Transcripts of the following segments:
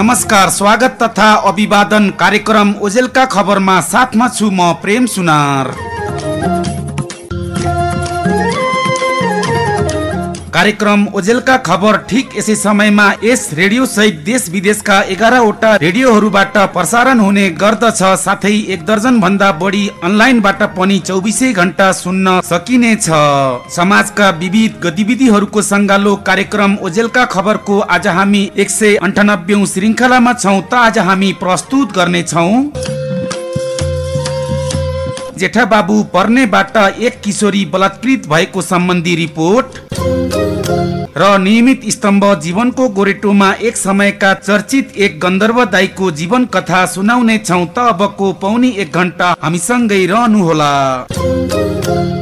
नमस्कार स्वागत तथा अभिवादन कार्यक्रम ओजेलका खबरमा साथमा छु म प्रेम सुनार। कार्यक्रम ओजेलका खबर ठिक यसै समयमा यस रेडियो सहित देश विदेशका एघारवटा रेडियोहरूबाट प्रसारण हुने गर्दछ। साथै एक दर्जन भन्दा बढी अनलाइनबाट पनि चौबिसै घन्टा सुन्न सकिनेछ। समाजका विविध गतिविधिहरूको सङ्गालो कार्यक्रम ओजेलका खबरको आज हामी एक सय अन्ठानब्बे श्रृङ्खलामा छौँ। त आज हामी प्रस्तुत गर्नेछौँ। जेठा बाबु पर्नेबाट एक किशोरी बलात्कृत भएको सम्बन्धी रिपोर्ट। र नियमित स्तम्भ जीवनको गोरेटोमा एक समयका चर्चित एक गन्धर्व दाईको जीवन कथा सुनाउने छौँ त अबको पौनी एक घन्टा हामीसँगै रहनुहोला।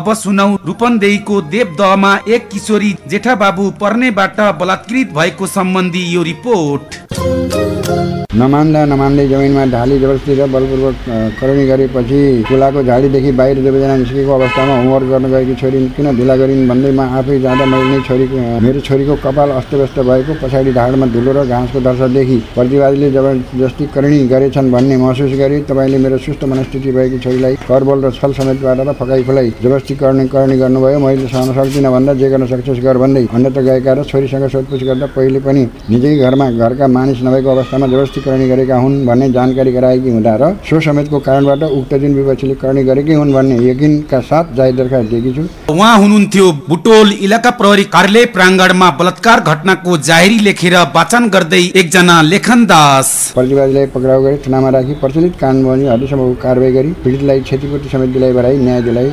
अब सुनौ रूपन्देहीको देवदहमा एक किशोरी जेठा बाबु पर्नेबाट बलात्कृत भएको सम्बन्धी यो रिपोर्ट। नमान्दा नमान्दै जमिनमा ढाली जबरजस्ती र बलपूर्वक अ, करणी गरेपछि खोलाको झाडीदेखि बाहिर दुवैजना निस्केको अवस्थामा होमवर्क गर्न गएकी छोरी किन ढिला गरिन् भन्दै म आफै जाँदा मैले नै छोरीको मेरो छोरीको कपाल अस्तव्यस्त भएको पछाडि ढाडमा धुलो र घाँसको दर्शनदेखि प्रतिवादीले जबरजस्ती करणी गरेछन् भन्ने महसुस गरे। तपाईँले मेरो सुस्त मनस्थिति भएकी छोरीलाई करबोल र छल समेत गरेर फकाइ फुलाइ जबरजस्ती करणी करणी गर्नुभयो। मैले सहन सक्दिनँ भन्दा जे गर्न सक्छस् गर भन्दै अन्यत्र गएका र छोरीसँग सोधपुछ गर्दा पहिले पनि निजै घरमा घरका मानिस नभएको अवस्थामा जबरजस्ती करणी गरेका हुन् भन्ने जानकारी गराएकी हुँदा र सो समेतको कारणबाट उक्त दिन विपक्षीले करणी गरेकै हुन् भन्ने यकिनका साथ जाहेर दरखास्त दिएकी छु उहाँ हुनुहुन्थ्यो बुटोल इलाका प्रहरी कार्यालय प्राङ्गणमा बलात्कार घटनाको जाहेरी लेखेर वाचन गर्दै एकजना लेखन दास प्रतिवादीलाई पक्राउ गरी थानामा राखी प्रचलित कानुन कारवाही गरी पीडितलाई क्षतिपूर्ति समेत दिलाइ बढाई न्याय दिलाइ।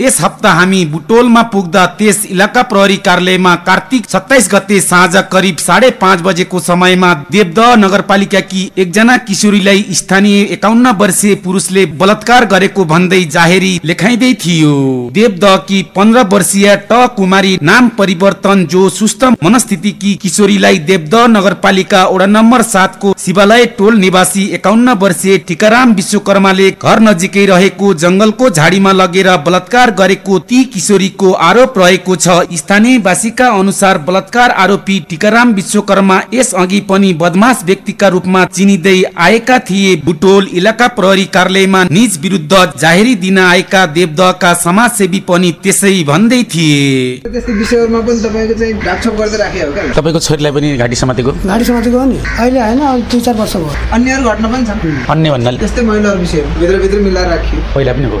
यस हप्ता हामी बुटोलमा पुग्दा त्यस इलाका प्रहरी कार्यालयमा कार्तिक सत्ताइस गते साँझ करिब साढे पाँच बजेको समयमा देवदह नगरपालिकाकी एकजना किशोरीलाई स्थानीय एकाउन्न वर्षीय पुरुषले बलात्कार गरेको भन्दै जाहेरी लेखाइँदै थियो। देवदहकी पन्ध्र वर्षीय ट. कुमारी नाम परिवर्तन जो सुस्त मनस्थितिकी किशोरीलाई देवदह नगरपालिका वडा नम्बर सातको शिवालय टोल निवासी एकाउन्न वर्षीय टिकाराम विश्वकर्माले घर नजिकै रहेको जंगलको झाडीमा लगेर बलात्कार गरेको ती किशोरीको आरोप रहेको छ। स्थानीयवासीका अनुसार बलात्कार आरोपी टिकाराम विश्वकर्मा यस अघि पनि बदमाश व्यक्तिका रूपमा चिनिँदै आएका थिए। बुटोल इलाका प्रहरी कार्यालयमा निज विरुद्ध जाहेरी दिन आएका देवदहका समाजसेवी पनि त्यसै भन्दै थिए। त्यस्तै विषयहरूमा पनि तपाईँको चाहिँ ढाकछोप गर्दै राखेको हो क्या? तपाईँको छोरीलाई पनि घाँटी समातेको? गाडी समातेको हो नि। अहिले होइन दुई चार वर्ष भयो। अन्यहरू घटना पनि छन्। अन्य भन्नाले त्यस्तै महिलाहरू विषयहरू भित्रभित्र मिलाएर राखियो। पहिला पनि हो।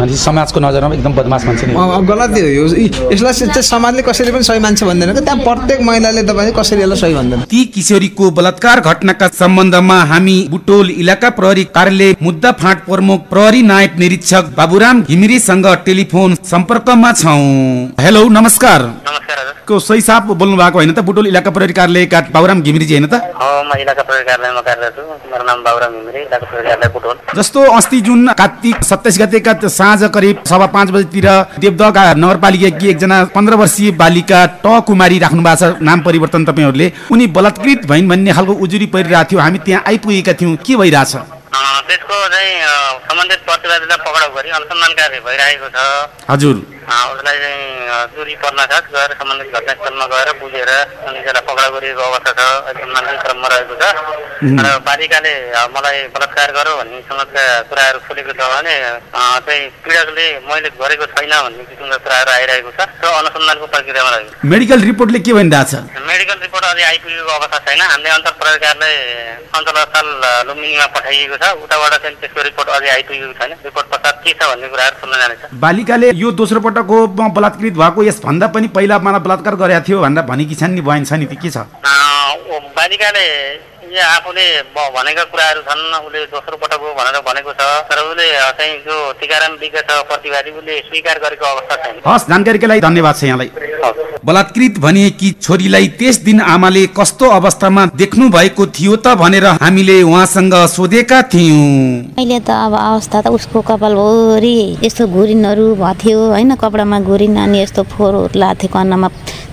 अनि समाजको नजरमा एकदम बदमास मान्छे गलत हो यसलाई चाहिँ समाजले कसैले पनि सही मान्छे भन्दैन। त्यहाँ प्रत्येक महिलाले तपाईँ कसरी यसलाई सही भन्दैन? ती किशोरीको बलात्कार घटनाका सम्बन्धमा हामी बुटोल इलाका प्रहरी कार्यालय मुद्दा फाँट प्रमुख प्रहरी नायक निरीक्षक बाबुराम घिमिरेसँग टेलिफोन सम्पर्कमा छौँ। हेलो नमस्कार। को सही साहब बोल्नु भएको होइन त? बुटोल इलाका प्रहरी कार्यालयका बाबुराम घिमिरेजी होइन त? म इलाका प्रहरी कार्यालयमा कार्यरत छु मेरो नाम बाबुराम घिमिरे इलाका प्रहरी कार्यालय बुटोल। जस्तो अस्ति जुन कार्तिक सत्ताइस गतेका साँझ करिब सवा पाँच बजीतिर देवदहका नगरपालिकाकी एकजना पन्ध्र वर्षीय बालिका ट कुमारी राख्नु भएको छ नाम परिवर्तन तपाईँहरूले उनी बलात्कृत भइन् भन्ने खालको उजुरी परिरहेको थियो। हामी त्यहाँ आइपुगेका थियौँ। के भइरहेछ? त्यसको चाहिँ सम्बन्धित प्रतिवादीलाई पक्राउ गरी अनुसन्धान कार्य भइरहेको छ। हजुर। उसलाई चाहिँ चोरी पर्न साथ गएर सम्बन्धित घटनास्थलमा गएर बुझेर अनि त्यसलाई पक्राउ गरिएको अवस्था छ अनुसन्धानको क्रममा रहेको छ। र बालिकाले मलाई बलात्कार गरौँ भन्ने समस्या कुराहरू खुलेको छ भने चाहिँ पीडकले मैले गरेको छैन भन्ने किसिमका कुराहरू आइरहेको छ। र अनुसन्धानको प्रक्रियामा रहेको छ। मेडिकल रिपोर्टले के भनिरहेछ मेडिकल रिपोर्ट अझै आइपुगेको अवस्था छैन। हामीले अन्तर प्रहरी कार्यालय अञ्चल अस्पताल लुम्बिनीमा पठाइएको छ। उताबाट चाहिँ त्यसको रिपोर्ट अझै आइपुगेको छैन। रिपोर्ट पश्चात के छ भन्ने कुराहरू सुन्न जानेछ। बालिकाले यो दोस्रो पटक म बलात्कृत भएको यसभन्दा पनि पहिला मलाई बलात्कार गरेको थियो भनेर भनेकी छन् नि बहिनी छ नि के छ? बालिकाले यो आफूले भनेका कुराहरू छन् उसले दोस्रो पटक हो भनेर भनेको छ तर उसले चाहिँ जो टिकाराम विज्ञ छ प्रतिवादी उसले स्वीकार गरेको अवस्था छैन हस् जानकारीका लागि धन्यवाद छ यहाँलाई। बलात्कृत भनिएकी छोरीलाई त्यस दिन आमाले कस्तो अवस्थामा देख्नु भएको थियो त भनेर हामीले उहाँसँग सोधेका थियौँ अहिले त अब अवस्था त उसको कपालभरि यस्तो घुरिनहरू भएको थियो होइन कपडामा घुरिन अनि यस्तो फोहोरहरू लाएको थियो कन्नमा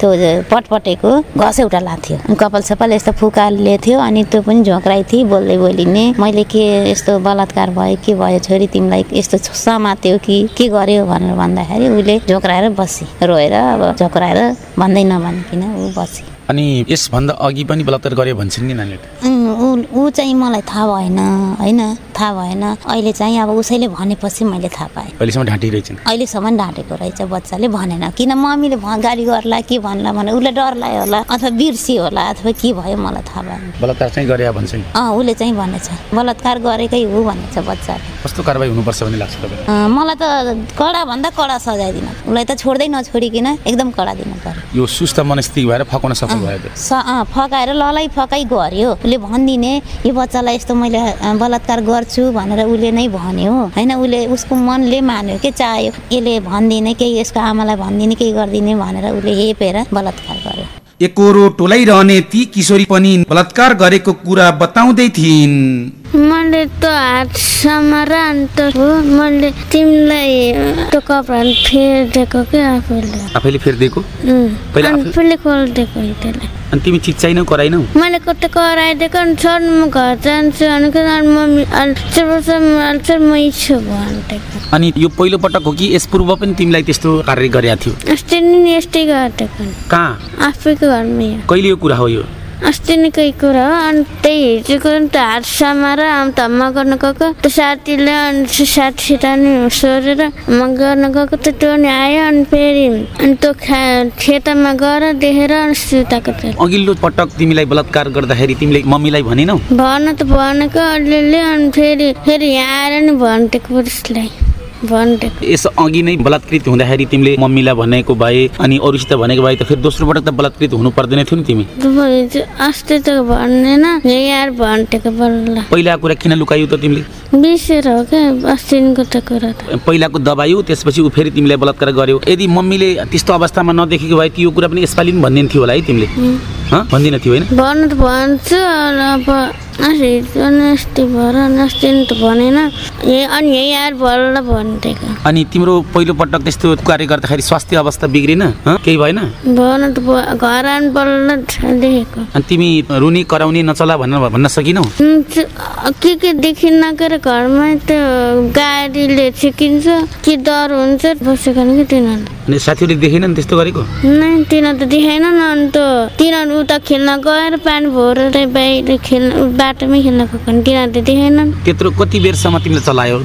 त्यो पटपटेको घस एउटा लाएको थियो अनि कपाल सपाल यस्तो फुकाले थियो अनि त्यो पनि झोक्राइ थिएँ बोल्दै बोलिने। मैले के यस्तो बलात्कार भयो के भयो छोरी तिमीलाई यस्तो समात्यो कि के गर्यो भनेर भन्दाखेरि उसले झोक्राएर बसी। रोएर अब झोक्राएर भन्दै नभनिकन ऊ बसी। अनि यसभन्दा अघि पनि बलात्कार गरे भन्छन् उम्, ऊ ऊ चाहिँ मलाई थाहा भएन होइन? थाहा भएन। अहिले चाहिँ अब उसैले भनेपछि मैले थाहा पाएँ। अहिलेसम्म ढाँटिरहेछन् अहिलेसम्म ढाँटेको रहेछ बच्चाले भनेन। किन मम्मीले गाली गर्ला के भन्ला भने उसले डर लाग्यो होला अथवा बिर्सियो होला अथवा के भयो मलाई थाहा भएन। बलात्कार चाहिँ गरे भन्छन् अँ उसले चाहिँ भनेछ। बलात्कार गरेकै हो भनेछ बच्चाले। कस्तो कारवाही हुनुपर्छ भन्ने लाग्छ मलाई त कडाभन्दा कडा सजाय दिन। उसलाई त छोड्दै नछोडिकन एकदम कडा दिनु पर्यो। यो सुस्त मनस्थिति भएर फकाउन सफल भयो फकाएर ललाई फकाइ गर्यो। उसले भनिदिने यो बच्चालाई यस्तो मैले बलात्कार गर्छु भनेर उसले नै भन्यो। होइन उसले उसको मनले मान्यो के चाह्यो। यसले भनिदिने केही यसको आमालाई भनिदिने केही गरिदिने भनेर उसले हेपेर बलात्कार गर्यो। एकरो टोलाइरहने ती किशोरी पनि बलात्कार गरेको कुरा बताउँदै थिइन्। मैले त हात समाएर अन्त हो मैले तिमीलाई त्यो कपडा फेरिदिएको क्या आफूले आफैले फेरिदिएको उम्, पहिला अनि आफू- फुली खोलिदिएको त्यसले अनि तिमी चिच्चाइनौ कराइनौ मैले कतै कराइदिएको अनि सर म घर जान्छु अनि मम्मी सर मै छु भनिदिएको अनि यो पहिलो पटक हो कि यस पूर्व पनि तिमीलाई त्यस्तो कार्य गरेका थियो अस्ति नि यस्तै गरिदिएको कहाँ आफैको घरमै कहिले यो कुरा हो यो अस्ति नै केही कुरा हो अनि त्यही हिजोको नि त हात समाएर अनि धम्मा गर्न गएको त्यो साथीले अनि साथीसित नि सोधेर म गर्न गएको त त्यो नि आयो अनि फेरि अनि त्यो खा खेतमा गएर देखेर अनि सुताएको थियो अघिल्लो पटक तिमीलाई बलात्कार गर्दाखेरि तिमीले मम्मीलाई भनेनौ भन त भनेको अलिअलि अनि फेरि फेरि यहाँ आएर नि पुलिसलाई भनिदिएको यस अघि नै बलात्कृत हुँदाखेरि तिमीले मम्मीलाई भनेको भए अनि अरूसित भनेको भए त फेरि दोस्रो पटक त बलात्कृत हुनु पर्दैन थियो नि तिमी। पहिला कुरा किन लुकायौ त तिमीले? बिर्सेर हो क्या अस्तिको त कुरा त। पहिलाको दबायो त्यसपछि ऊ फेरि तिमीलाई बलात्कार गर्यो। यदि मम्मीले त्यस्तो अवस्थामा नदेखेको भए त्यो कुरा पनि यसपालि पनि भनिदिने थियो होला है तिमीले। भनिदिन थियो होइन? भन्नु त भन्छु अब भनेन अनि यहीँ आएर बल्ल भनिदिएको अनि तिम्रो पहिलो पटक त्यस्तो कार्य गर्दाखेरि स्वास्थ्य अवस्था बिग्रिन हँ? केही भएन भन्नु त घर बल्ल देखेको अनि तिमी रुनी कराउने नचला भनेर भन्न सकिनौ के के देखिन्न के अरे घरमै त्यो गाडीले छिकिन्छ कि डर हुन्छ बसेको नि कि तिनीहरू अनि साथीहरूले देखेन नि त्यस्तो गरेको नै तिनीहरू त देखाएन नि अन्त तिनीहरू उता खेल्न गएर पानी भरेर बाहिर खेल्न बाटोमै खेल्न गएको नि तिनीहरू त देखाएनन् त्यत्रो कति बेरसम्म तिमीले चलायो?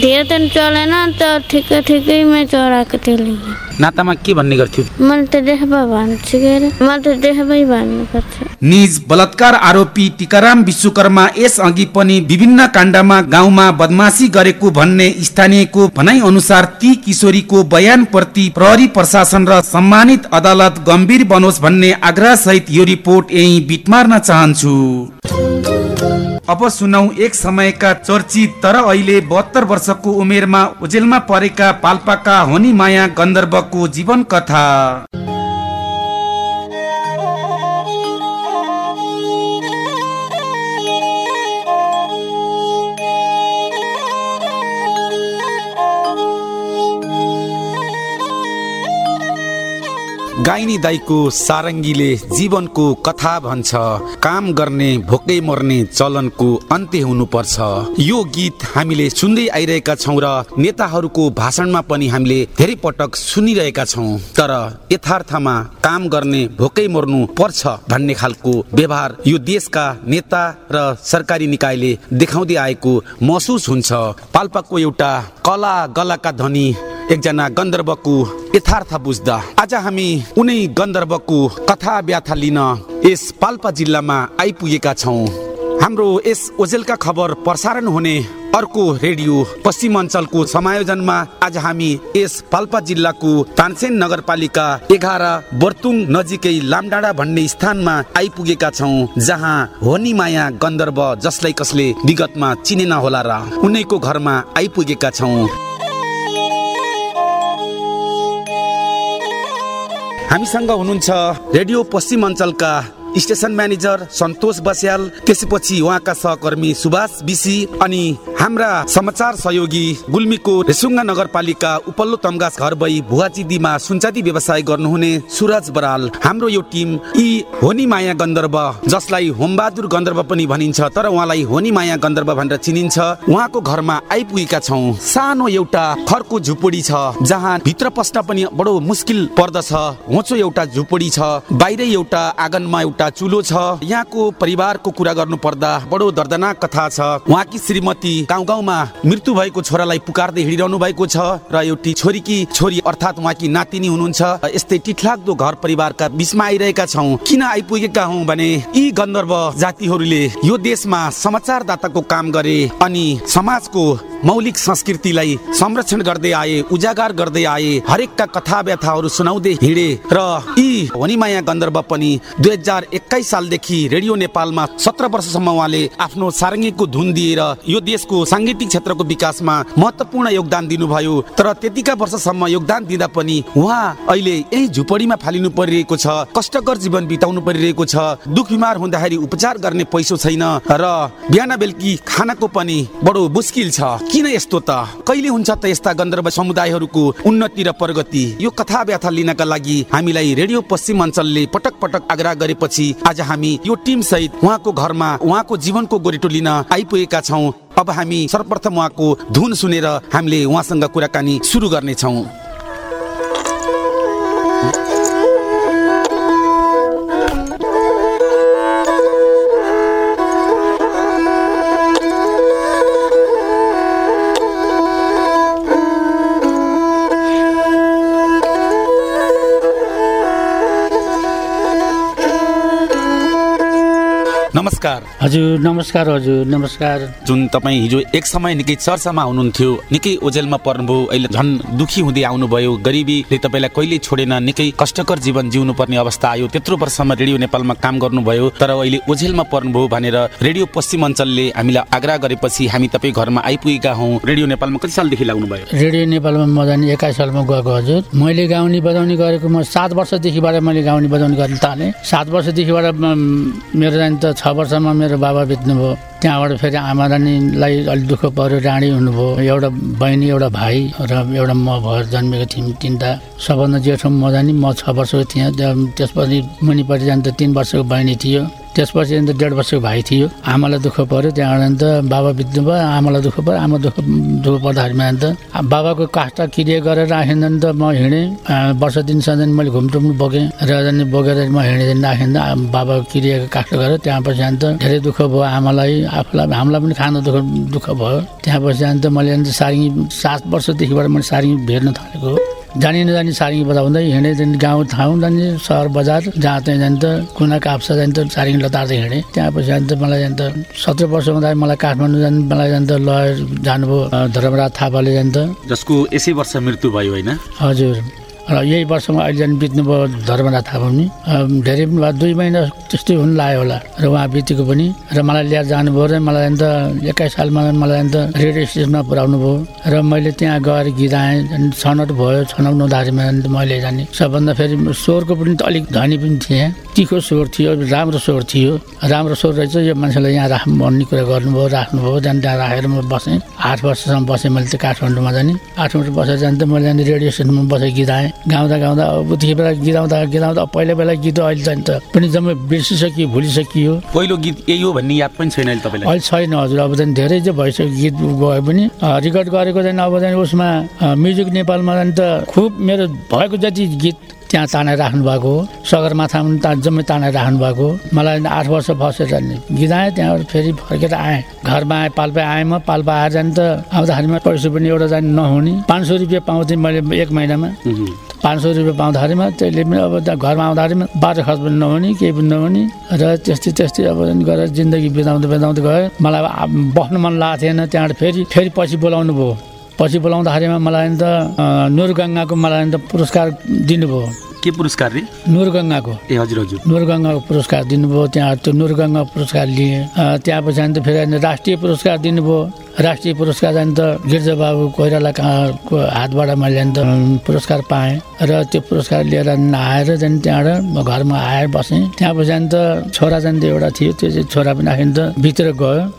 धेरै त चलेन त ठिकै ठिकैमै चढाएको त्यसले नातामा के भन्ने गर्थ्यो? मैले त देखाबा भन्छु के अरे? मैले त देखाबै भन्नुपर्छ। निज बलात्कार आरोपी टिकाराम विश्वकर्मा यस अघि पनि विभिन्न काण्डमा गाउँमा बदमासी गरेको भन्ने स्थानीयको भनाइ अनुसार ती किशोरीको बयान प्रति प्रहरी प्रशासन र सम्मानित अदालत गम्भीर बनोस् भन्ने आग्रह सहित यो रिपोर्ट यही बिट मार्न चाहन्छु। अब सुनौ एक समयका चर्चित तर अहिले बहत्तर वर्षको उमेरमा ओजेलमा परेका पाल्पाका होनी माया गन्धर्वको जीवन कथा गाइनी दाईको सारङ्गीले जीवनको कथा भन्छ। काम गर्ने भोकै मर्ने चलनको अन्त्य हुनुपर्छ। यो गीत हामीले सुन्दै आइरहेका छौँ र नेताहरूको भाषणमा पनि हामीले धेरै पटक सुनिरहेका छौँ। तर यथार्थमा काम गर्ने भोकै मर्नु पर्छ भन्ने खालको व्यवहार यो देशका नेता र सरकारी निकायले देखाउँदै आएको महसुस हुन्छ। पाल्पाको एउटा कला गलाका धनी एकजना गन्धर्वको यथार्थ बुझ्दा आज हामी उनै गन्धर्वको कथा व्याथा लिन यस पाल्पा जिल्लामा आइपुगेका छौँ। हाम्रो यस ओजेलका खबर प्रसारण हुने अर्को रेडियो पश्चिमाञ्चलको समायोजनमा आज हामी यस पाल्पा जिल्लाको तानसेन नगरपालिका एघार बर्तुङ नजिकै लामडाँडा भन्ने स्थानमा आइपुगेका छौँ जहाँ होनी माया गन्धर्व जसलाई कसले विगतमा चिनेन होला र उनैको घरमा आइपुगेका छौँ। हामीसँग हुनुहुन्छ रेडियो पश्चिमाञ्चलका स्टेसन म्यानेजर सन्तोष बस्याल त्यसपछि उहाँका सहकर्मी सुभाष बिसी अनि हाम्रा समाचार सहयोगी गुल्मीको रेसुङ्गा नगरपालिका उपल्लो तमगास घर भई भुवाचिदीमा व्यवसाय गर्नुहुने सुरज बराल। हाम्रो यो टिम यी होनी माया गन्धर्व जसलाई होमबहादुर गन्धर्व पनि भनिन्छ तर उहाँलाई होनी माया गन्धर्व भनेर चिनिन्छ उहाँको घरमा आइपुगेका छौँ। सानो एउटा खरको झुपडी छ जहाँ भित्र पस्न पनि बडो मुस्किल पर्दछ। होचो एउटा झुपडी छ बाहिरै एउटा आँगनमा चुलो छ। यहाँको परिवारको कुरा गर्नु पर्दा बडो दर्दनाक कथा छ। उहाँकी श्रीमती गाउँ गाउँमा मृत्यु भएको छोरालाई पुकार्दै हिँडिरहनु भएको छ र एउटी छोरीकी छोरी अर्थात् उहाँकी नातिनी हुनुहुन्छ। यस्तै टिठलाग्दो घर परिवारका बिचमा आइरहेका छौँ। किन आइपुगेका हौ भने यी गन्धर्व जातिहरूले यो देशमा समाचारदाताको काम गरे अनि समाजको मौलिक संस्कृतिलाई संरक्षण गर्दै आए उजागर गर्दै आए हरेकका कथा व्यथाहरू सुनाउँदै हिँडे र यी होनीमाया गन्धर्व पनि दुई हजार एक्काइस सालदेखि रेडियो नेपालमा सत्र वर्षसम्म उहाँले आफ्नो सारङ्गीको धुन दिएर यो देशको साङ्गीतिक क्षेत्रको विकासमा महत्वपूर्ण योगदान दिनुभयो। तर त्यतिका वर्षसम्म योगदान दिँदा पनि उहाँ अहिले यही झुपडीमा फालिनु परिरहेको छ कष्टकर जीवन बिताउनु परिरहेको छ दुख बिमार हुँदाखेरि उपचार गर्ने पैसो छैन र बिहान बेलुकी खानाको पनि बडो मुस्किल छ। किन यस्तो त? कहिले हुन्छ त यस्ता गन्धर्व समुदायहरूको उन्नति र प्रगति? यो कथा व्यथा लिनका लागि हामीलाई रेडियो पश्चिम अञ्चलले पटक पटक आग्रह गरेपछि आज हामी यो टिम सहित उहाँको घरमा उहाँको जीवनको गोरेटो लिन आइपुगेका छौँ। अब हामी सर्वप्रथम उहाँको धुन सुनेर हामीले उहाँसँग कुराकानी सुरु गर्नेछौँ। नमस्कार हजुर नमस्कार हजुर नमस्कार। जुन तपाईँ हिजो एक समय निकै चर्चामा हुनुहुन्थ्यो निकै ओझेलमा पर्नुभयो अहिले झन् दुखी हुँदै आउनुभयो। गरिबीले तपाईँलाई कहिले छोडेन निकै कष्टकर जीवन जिउनु पर्ने अवस्था आयो। त्यत्रो वर्षसम्म रेडियो नेपालमा काम गर्नुभयो तर अहिले ओझेलमा पर्नुभयो भनेर रेडियो पश्चिम अञ्चलले हामीलाई आग्रह गरेपछि हामी तपाईँ घरमा आइपुगेका हौँ। रेडियो नेपालमा कति सालदेखि लाग्नुभयो रेडियो नेपालमा म जाने एक्काइस सालमा गएको हजुर। मैले गाउने बजाउने गरेको म सात वर्षदेखिबाट मैले गाउने बजाउने गर्न थालेँ। सात वर्षदेखिबाट मेरो जाने त छ वर्षमा मेरो बाबा बित्नुभयो त्यहाँबाट फेरि आमा रानीलाई अलिक दुःख पऱ्यो राणी हुनुभयो एउटा बहिनी एउटा भाइ र एउटा म भएर जन्मेको थियौँ तिनवटा। सबभन्दा जेठो म जाने म छ वर्षको थिएँ त्यसपछि मुनिपट्टि त तिन वर्षको बहिनी थियो। त्यसपछि अन्त डेढ वर्षको भाइ थियो। आमालाई दुःख पऱ्यो त्यहाँबाट अन्त बाबा बित्नु भयो आमालाई दुःख पऱ्यो आमा दुःख दुःख पर्दाखेरिमा अन्त बाबाको काष्ट क्रिया गरेर राखिँदा त म हिँडेँ। वर्ष दिनसम्म मैले घुमटुम बोकेँ र बोकेर म हिँडेँ राखिँदा बाबाको क्रियाको काष्ट गरेर त्यहाँपछि अन्त धेरै दुःख भयो आमालाई आफूलाई हामीलाई पनि खान दुःख दुःख भयो। त्यहाँपछि अन्त मैले अन्त सारिङ सात वर्षदेखिबाट मैले सारिङ भेट्न थालेको जानी नजानी सारिङ बजाउँदै हिँडेँ त्यहाँदेखि गाउँ ठाउँ जाने सहर बजार जहाँ चाहिँ जाने त कुना काप्सा जाने त सारिङ लतार्दै हिँडेँ। त्यहाँपछि जाने त मलाई जाने त सत्र वर्ष हुँदा मलाई काठमाडौँ जाने मलाई जाने त लयर जानुभयो धर्मराज थापाले जाने त। जसको यसै वर्ष मृत्यु भयो होइन? हजुर। र यही वर्षमा अहिले जाने बित्नुभयो धर्मनाथ थापा पनि धेरै भयो दुई महिना त्यस्तै हुन लाग्यो होला र उहाँ बितेको पनि। र मलाई लिएर जानुभयो र मलाई अन्त एक्काइस सालमा मलाई अन्त रेडियो स्टेसनमा पुऱ्याउनु भयो। र मैले त्यहाँ गएर गीत आएँ छनौट भयो छनौट नहुँदाखेरिमा अन्त मैले जाने। सबभन्दा फेरि स्वरको पनि त अलिक धनी पनि थिएँ। तिखो स्वर थियो राम्रो स्वर थियो। राम्रो स्वर रहेछ यो मान्छेलाई यहाँ राख्नु भन्ने कुरा गर्नुभयो राख्नुभयो। त्यहाँदेखि त्यहाँ राखेर म बसेँ। आठ वर्षसम्म बसेँ मैले त्यो काठमाडौँमा जाने। आठ वर्ष बसेर जाने त मैले रेडियो स्टेसनमा बसेर गीत आएँ। गाउँदा गाउँदा अब त्यति बेला गीत आउँदा गीत आउँदा पहिला बेला गीत अहिले जाने त पनि जम्मै बिर्सिसकियो भुलिसकियो। पहिलो गीत यही हो भन्ने याद पनि छैन अहिले तपाईँलाई? अहिले छैन हजुर अब चाहिँ धेरै चाहिँ भइसक्यो गीत गए पनि। रेकर्ड गरेको चाहिँ अब चाहिँ उसमा म्युजिक नेपालमा चाहिँ त खुब मेरो भएको जति गीत त्यहाँ तानेर राख्नु भएको हो। सगरमाथामा पनि ता जम्मै तानेर राख्नु भएको हो। मलाई आठ वर्ष बसेर नि गीत आएँ त्यहाँबाट फेरि फर्केर आएँ। घरमा आएँ पाल्पा आएँ म पाल्पा आएर जाने त आउँदाखेरिमा पैसा पनि एउटा जाने नहुने। पाँच सौ रुपियाँ पाउँथेँ मैले एक महिनामा। पाँच सौ रुपियाँ पाउँदाखेरिमा त्यसले पनि अब त्यहाँ घरमा आउँदाखेरिमा बाटो खर्च पनि नहुने केही पनि नहुने। र त्यस्तै त्यस्तै अब गरेर जिन्दगी बिताउँदै बिताउँदै गयो। मलाई अब बस्नु मन लागेको थिएन त्यहाँबाट फेरि फेरि पछि बोलाउनु भयो। पछि बोलाउँदाखेरिमा मलाई अन्त अ, नुर गङ्गाको मलाई अन्त पुरस्कार दिनुभयो। के पुरस्कार रे? नुरगङ्गाको। ए हजुर हजुर। नुरगङ्गाको पुरस्कार दिनुभयो त्यहाँ त्यो नुरगङ्गा पुरस्कार लिएँ। त्यहाँ पछाडि त फेरि राष्ट्रिय पुरस्कार दिनुभयो। राष्ट्रिय पुरस्कार जाने त गिर्जाबाबु कोइराला कहाँको हातबाट मैले त पुरस्कार पाएँ। र त्यो पुरस्कार लिएर आएर जाने त्यहाँबाट म घरमा आएर बसेँ। त्यहाँ पछाडि त छोरा त एउटा थियो त्यो चाहिँ छोरा पनि आखिर त भित्र गयो।